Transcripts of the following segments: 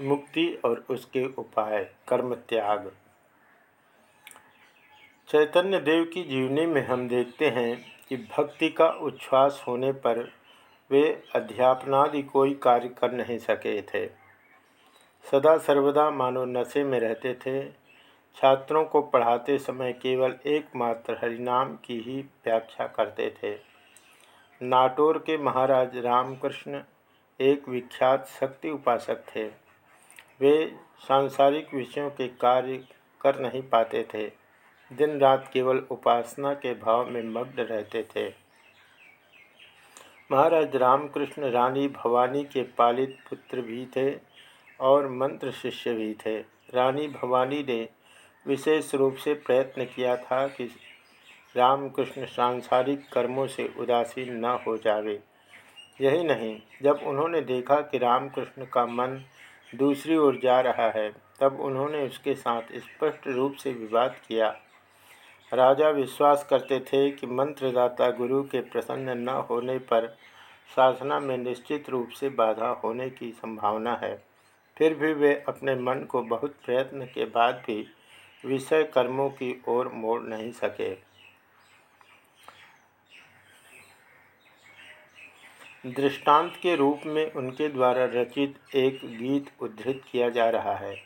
मुक्ति और उसके उपाय, कर्म त्याग। चैतन्य देव की जीवनी में हम देखते हैं कि भक्ति का उच्छ्वास होने पर वे अध्यापनादि कोई कार्य कर नहीं सके थे। सदा सर्वदा मानो नशे में रहते थे। छात्रों को पढ़ाते समय केवल एकमात्र हरिनाम की ही व्याख्या करते थे। नाटोर के महाराज रामकृष्ण एक विख्यात शक्ति उपासक थे। वे सांसारिक विषयों के कार्य कर नहीं पाते थे। दिन रात केवल उपासना के भाव में मग्न रहते थे। महाराज रामकृष्ण रानी भवानी के पालित पुत्र भी थे और मंत्र शिष्य भी थे। रानी भवानी ने विशेष रूप से प्रयत्न किया था कि रामकृष्ण सांसारिक कर्मों से उदासीन न हो जावे। यही नहीं, जब उन्होंने देखा कि रामकृष्ण का मन दूसरी ओर जा रहा है। तब उन्होंने उसके साथ स्पष्ट रूप से विवाद किया। राजा विश्वास करते थे कि मंत्रदाता गुरु के प्रसन्न न होने पर साधना में निश्चित रूप से बाधा होने की संभावना है। फिर भी वे अपने मन को बहुत प्रयत्न के बाद भी विषय कर्मों की ओर मोड़ नहीं सके। दृष्टांत के रूप में उनके द्वारा रचित एक गीत उद्धृत किया जा रहा है,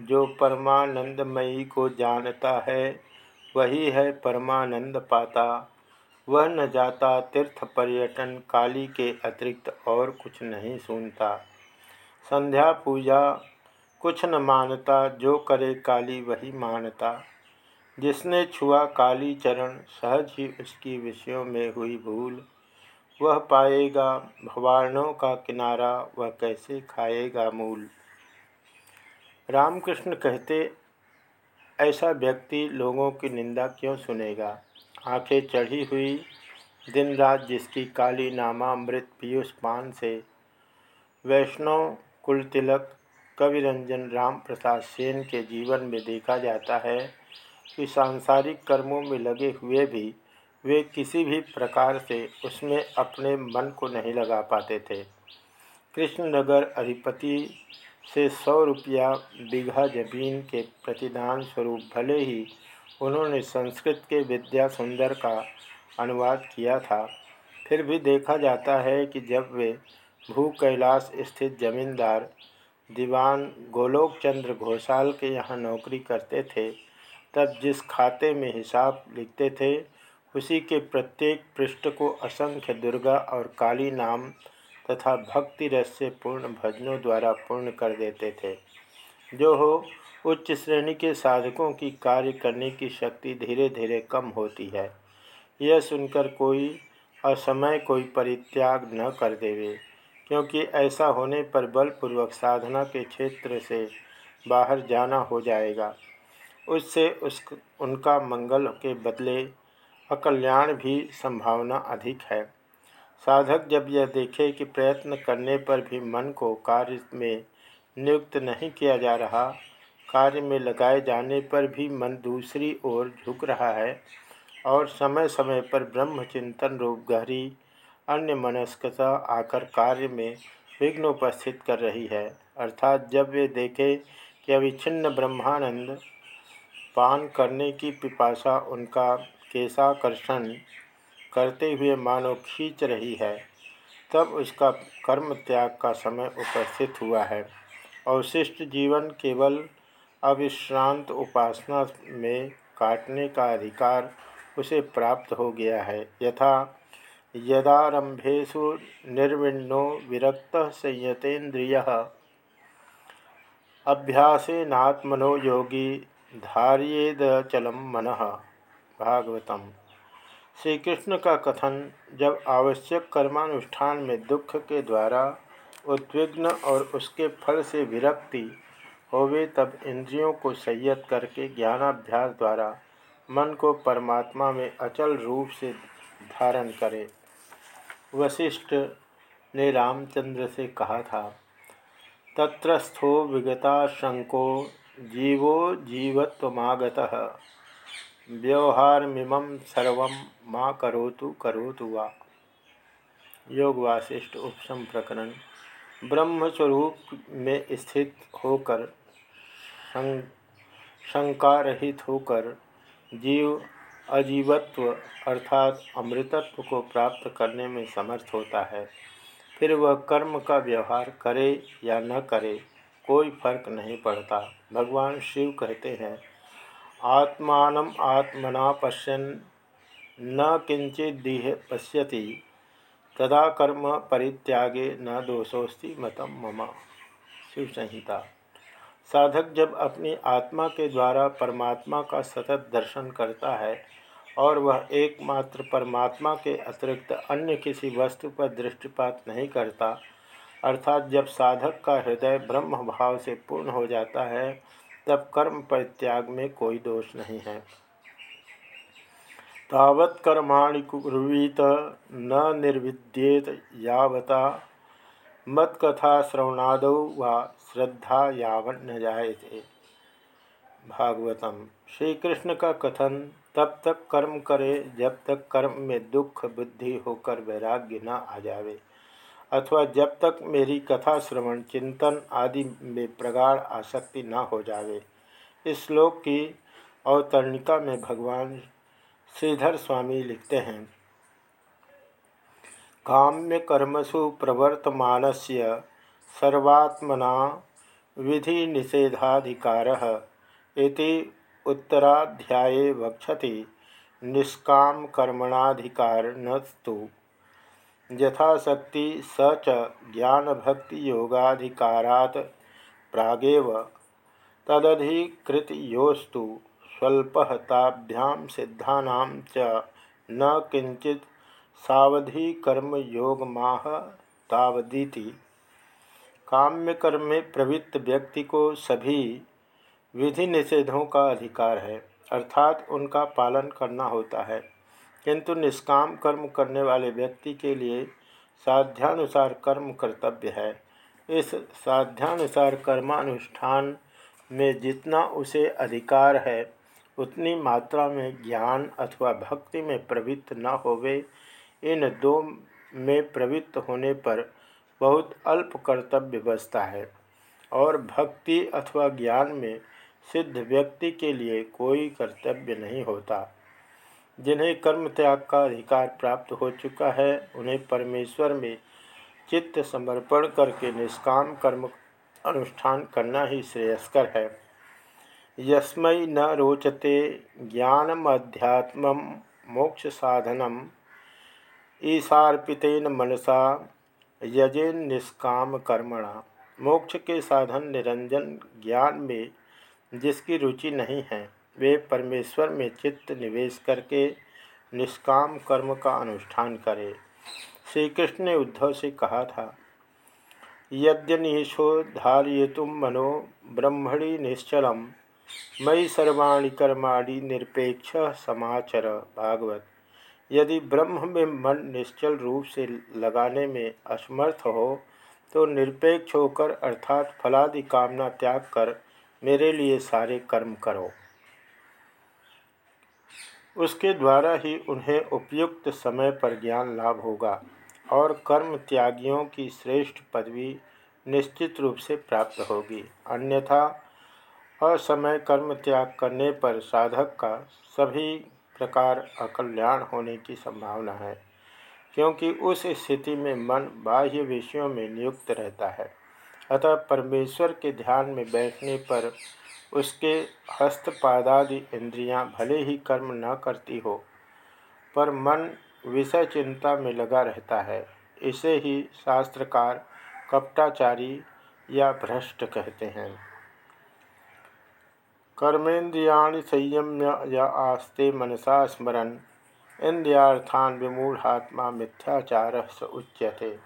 जो परमानंदमयी को जानता है, वही है परमानंद पाता। वह न जाता तीर्थ पर्यटन, काली के अतिरिक्त और कुछ नहीं सुनता। संध्या पूजा कुछ न मानता, जो करे काली वही मानता। जिसने छुआ काली चरण, सहज ही उसकी विषयों में हुई भूल। वह पाएगा भवानों का किनारा, वह कैसे खाएगा मूल? रामकृष्ण कहते, ऐसा व्यक्ति लोगों की निंदा क्यों सुनेगा? आँखें चढ़ी हुई, दिन रात जिसकी काली नामामृत पीयूष पान से। वैष्णव, कुल तिलक कविरंजन राम प्रसाद सेन के जीवन में देखा जाता है। कि सांसारिक कर्मों में लगे हुए भी वे किसी भी प्रकार से उसमें अपने मन को नहीं लगा पाते थे। कृष्णनगर अधिपति से सौ रुपया बीघा ज़मीन के प्रतिदान स्वरूप भले ही उन्होंने संस्कृत के विद्या सुंदर का अनुवाद किया था, फिर भी देखा जाता है कि जब वे भू कैलाश स्थित जमींदार दीवान गोलोक चंद्र घोषाल के यहाँ नौकरी करते थे, तब जिस खाते में हिसाब लिखते थे उसी के प्रत्येक पृष्ठ को असंख्य दुर्गा और काली नाम तथा भक्ति रस से पूर्ण भजनों द्वारा पूर्ण कर देते थे। जो हो, उच्च श्रेणी के साधकों की कार्य करने की शक्ति धीरे धीरे कम होती है। यह सुनकर कोई असमय कोई परित्याग न कर देवे, क्योंकि ऐसा होने पर बलपूर्वक साधना के क्षेत्र से बाहर जाना हो जाएगा। उससे उस उनका मंगल के बदले अकल्याण भी संभावना अधिक है। साधक जब यह देखे कि प्रयत्न करने पर भी मन को कार्य में नियुक्त नहीं किया जा रहा, कार्य में लगाए जाने पर भी मन दूसरी ओर झुक रहा है और समय समय पर ब्रह्मचिंतन रूप गहरी, अन्य मनस्कता आकर कार्य में विघ्न उपस्थित कर रही है। अर्थात जब वे देखे कि अविच्छिन्न ब्रह्मानंद पान करने की पिपासा उनका केशाकर्षण करते हुए मानो खींच रही है, तब उसका कर्म त्याग का समय उपस्थित हुआ है। अवशिष्ट जीवन केवल अविश्रांत उपासना में काटने का अधिकार उसे प्राप्त हो गया है। यथा यदारंभेशु निर्विण्णो विरक्त संयतेन्द्रिय अभ्यासेनात्मनो योगी धारियेदचलम मन। भागवतम। श्री कृष्ण का कथन जब आवश्यक कर्मानुष्ठान में दुख के द्वारा उद्विग्न और उसके फल से विरक्ति होवे तब इंद्रियों को संयत करके ज्ञानाभ्यास द्वारा मन को परमात्मा में अचल रूप से धारण करे। वशिष्ठ ने रामचंद्र से कहा था, तत्रस्थो विगता शंको, जीवो जीवत्वगत व्यवहारमिमं सर्व माँ करोतु करोतु वा। योग वासिष्ठ उपशम प्रकरण ब्रह्मस्वरूप में स्थित होकर शंका रहित होकर, जीव अजीवत्व अर्थात अमृतत्व को प्राप्त करने में समर्थ होता है। फिर वह कर्म का व्यवहार करे या न करे, कोई फ़र्क नहीं पड़ता। भगवान शिव कहते हैं आत्मान आत्मना पश्यन, न किंचित दीह पश्यति, तदा कर्म परित्यागे न दोषोस्ति मतम मम। शिव संहिता साधक जब अपनी आत्मा के द्वारा परमात्मा का सतत दर्शन करता है और वह एकमात्र परमात्मा के अतिरिक्त अन्य किसी वस्तु पर दृष्टिपात नहीं करता, अर्थात जब साधक का हृदय ब्रह्म भाव से पूर्ण हो जाता है तब कर्म परित्याग में कोई दोष नहीं है। तावत कर्माणि कुर्वीत न निर्विद्येत यावता। मत्कथा श्रवणाद व श्रद्धा यावन न जायते। भागवतम। श्री कृष्ण का कथन, तब तक कर्म करे जब तक कर्म में दुख, बुद्धि होकर वैराग्य न आ जावे। अथवा जब तक मेरी कथा, श्रवण, चिंतन आदि में प्रगाढ़ आसक्ति न हो जावे, इस श्लोक की अवतरणिका में भगवान श्रीधर स्वामी लिखते हैं। काम्य कर्मसु प्रवर्तमान से सर्वात्मना विधि निषेधाधिकार उत्तराध्याये वक्षति निष्काम कर्मणाधिकार नस्तु यथाशक्ति स च ज्ञानभक्ति योगाधिकारात् प्रागेव तदधिकृतयोस्तु स्वल्पः ताभ्यां सिद्धानां च न किंचित सावधि कर्म योग माह तावदीति। काम्य कर्म में प्रवृत्त व्यक्ति को सभी विधि निषेधों का अधिकार है, अर्थात उनका पालन करना होता है। किंतु निष्काम कर्म करने वाले व्यक्ति के लिए साध्यानुसार कर्म कर्तव्य है। इस साध्यानुसार कर्मानुष्ठान में जितना उसे अधिकार है, उतनी मात्रा में ज्ञान अथवा भक्ति में प्रवृत्त न होवे। इन दो में प्रवृत्त होने पर बहुत अल्प कर्तव्य बचता है और भक्ति अथवा ज्ञान में सिद्ध व्यक्ति के लिए कोई कर्तव्य नहीं होता। जिन्हें कर्म त्याग का अधिकार प्राप्त हो चुका है, उन्हें परमेश्वर में चित्त समर्पण करके निष्काम कर्म अनुष्ठान करना ही श्रेयस्कर है। यस्मय न रोचते ज्ञानम अध्यात्म मोक्ष साधनम ईशार्पितेन मनसा यजेन निष्काम कर्मणा। मोक्ष के साधन निरंजन ज्ञान में जिसकी रुचि नहीं है। वे परमेश्वर में चित्त निवेश करके निष्काम कर्म का अनुष्ठान करें। श्री कृष्ण ने उद्धव से कहा था यद्यनीशो धारियतुम मनो ब्रह्मणि निश्चलम मई सर्वाणी कर्माणि निरपेक्ष समाचर भागवत। यदि ब्रह्म में मन निश्चल रूप से लगाने में असमर्थ हो तो निरपेक्ष होकर अर्थात फलादि कामना त्याग कर मेरे लिए सारे कर्म करो। उसके द्वारा ही उन्हें उपयुक्त समय पर ज्ञान लाभ होगा और कर्म त्यागियों की श्रेष्ठ पदवी निश्चित रूप से प्राप्त होगी। अन्यथा, असमय कर्म त्याग करने पर साधक का सभी प्रकार अकल्याण होने की संभावना है, क्योंकि उस स्थिति में मन बाह्य विषयों में नियुक्त रहता है। अतः परमेश्वर के ध्यान में बैठने पर उसके हस्तपादादि इंद्रियाँ भले ही कर्म न करती हो, पर मन विषय चिंता में लगा रहता है। इसे ही शास्त्रकार कपटाचारी या भ्रष्ट कहते हैं। कर्मेन्द्रिया संयम्य या आस्ते मनसा स्मरण इंद्रियार्थान विमूढ़ात्मा मिथ्याचार स उच्यते।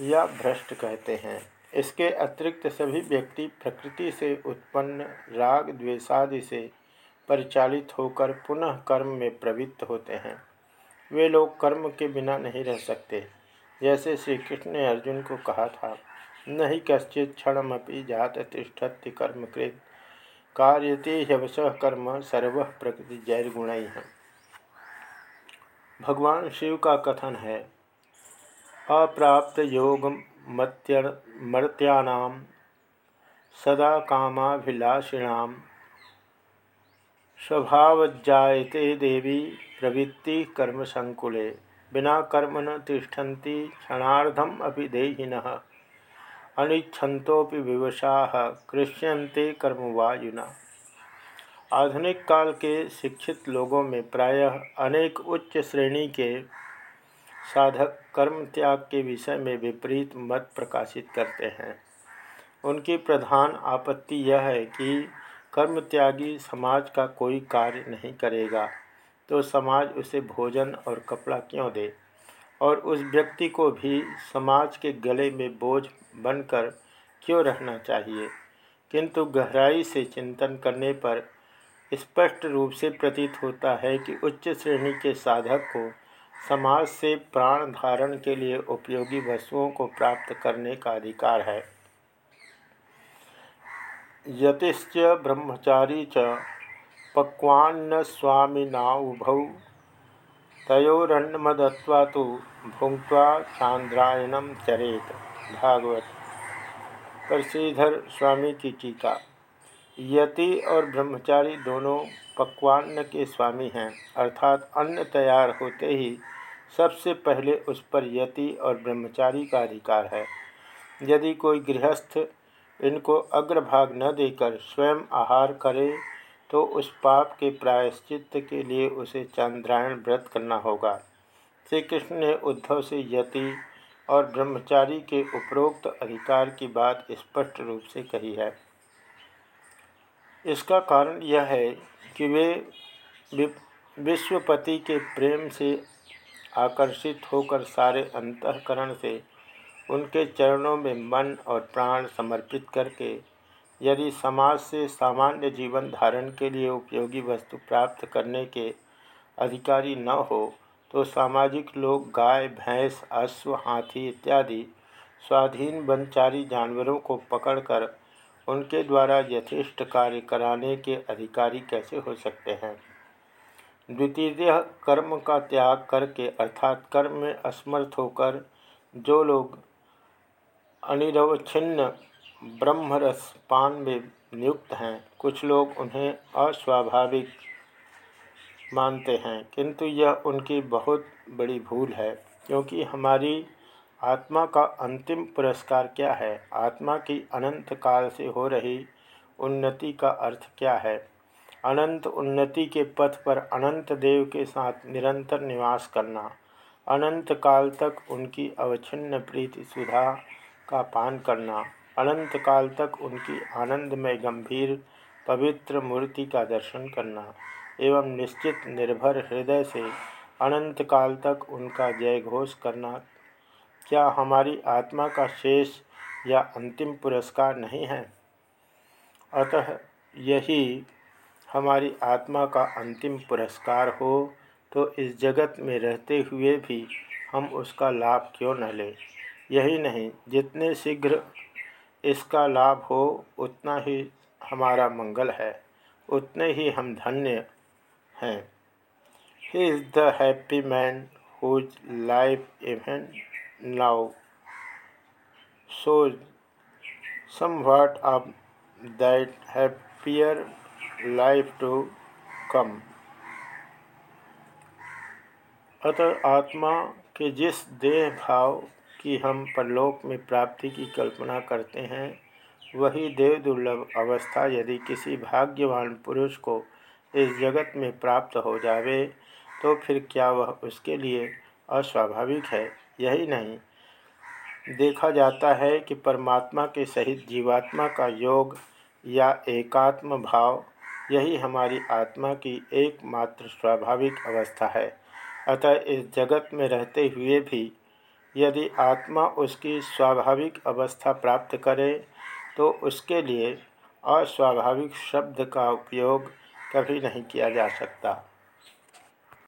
या भ्रष्ट कहते हैं। इसके अतिरिक्त सभी व्यक्ति प्रकृति से उत्पन्न, राग द्वेषादि से परिचालित होकर पुनः कर्म में प्रवृत्त होते हैं। वे लोग कर्म के बिना नहीं रह सकते। जैसे श्री कृष्ण ने अर्जुन को कहा था, नहीं कश्चित क्षणमपि जात तिष्ठत्य कर्मकृत कार्यते यवश कर्म सर्व प्रकृति जैर है भगवान शिव का कथन है, अप्राप्त योग मर्त्यानां सदा कामाभिलाषिणां स्वभावजाते देवी प्रवृत्ति कर्म संकुले बिना कर्म न तिष्ठन्ति, क्षणार्धम अभी देहिनः। अनिच्छन्तोपि विवशा, कृष्यन्ते कर्मवायुना। आधुनिक काल के शिक्षित लोगों में प्रायः अनेक उच्च श्रेणी के साधक कर्म त्याग के विषय में विपरीत मत प्रकाशित करते हैं। उनकी प्रधान आपत्ति यह है कि कर्म त्यागी समाज का कोई कार्य नहीं करेगा तो समाज उसे भोजन और कपड़ा क्यों दे? और उस व्यक्ति को भी समाज के गले में बोझ बनकर क्यों रहना चाहिए? किंतु गहराई से चिंतन करने पर स्पष्ट रूप से प्रतीत होता है कि उच्च श्रेणी के साधक को समाज से प्राण धारण के लिए उपयोगी वस्तुओं को प्राप्त करने का अधिकार है। यतिश्च ब्रह्मचारी च पक्वान्न स्वामिनाउभौ तयोरन्नमदत्वा तो भुंक्वा चांद्रायणम चरेत। भागवत। परश्रीधर स्वामी की टीका। यति और ब्रह्मचारी दोनों पक्वान्न के स्वामी हैं, अर्थात अन्न तैयार होते ही सबसे पहले उस पर यति और ब्रह्मचारी का अधिकार है। यदि कोई गृहस्थ इनको अग्रभाग न देकर स्वयं आहार करे तो उस पाप के प्रायश्चित के लिए उसे चंद्रायण व्रत करना होगा। श्री कृष्ण ने उद्धव से यति और ब्रह्मचारी के उपरोक्त अधिकार की बात स्पष्ट रूप से कही है। इसका कारण यह है कि वे, विश्वपति के प्रेम से आकर्षित होकर सारे अंतकरण से उनके चरणों में मन और प्राण समर्पित करके यदि समाज से सामान्य जीवन धारण के लिए उपयोगी वस्तु प्राप्त करने के अधिकारी न हो तो सामाजिक लोग गाय, भैंस, अश्व, हाथी इत्यादि स्वाधीन वनचारी जानवरों को पकड़कर उनके द्वारा यथेष्ट कार्य कराने के अधिकारी कैसे हो सकते हैं? द्वितीय कर्म का त्याग करके अर्थात कर्म में असमर्थ होकर जो लोग अनिरवच्छिन्न ब्रह्मरस पान में नियुक्त हैं, कुछ लोग उन्हें अस्वाभाविक मानते हैं, किंतु यह उनकी बहुत बड़ी भूल है, क्योंकि हमारी आत्मा का अंतिम पुरस्कार क्या है? आत्मा की अनंत काल से हो रही उन्नति का अर्थ क्या है? अनंत उन्नति के पथ पर अनंत देव के साथ निरंतर निवास करना, अनंत काल तक उनकी अवच्छिन्न प्रीति सुधा का पान करना, अनंत काल तक उनकी आनंदमय गंभीर पवित्र मूर्ति का दर्शन करना, एवं निश्चित निर्भर हृदय से अनंत काल तक उनका जय घोष करना। क्या हमारी आत्मा का शेष या अंतिम पुरस्कार नहीं है? अतः यही हमारी आत्मा का अंतिम पुरस्कार हो तो इस जगत में रहते हुए भी हम उसका लाभ क्यों न लें? यही नहीं, जितने शीघ्र इसका लाभ हो, उतना ही हमारा मंगल है, उतने ही हम धन्य हैं। He is the happy man whose life even now so some what of that happier life to come. अतः आत्मा के जिस देह भाव की हम परलोक में प्राप्ति की कल्पना करते हैं, वही देव दुर्लभ अवस्था यदि किसी भाग्यवान पुरुष को इस जगत में प्राप्त हो जावे तो फिर क्या वह उसके लिए अस्वाभाविक है? यही नहीं। देखा जाता है कि परमात्मा के सहित जीवात्मा का योग या एकात्म भाव यही हमारी आत्मा की एकमात्र स्वाभाविक अवस्था है। अतः इस जगत में रहते हुए भी यदि आत्मा उसकी स्वाभाविक अवस्था प्राप्त करे तो उसके लिए अस्वाभाविक शब्द का उपयोग कभी नहीं किया जा सकता।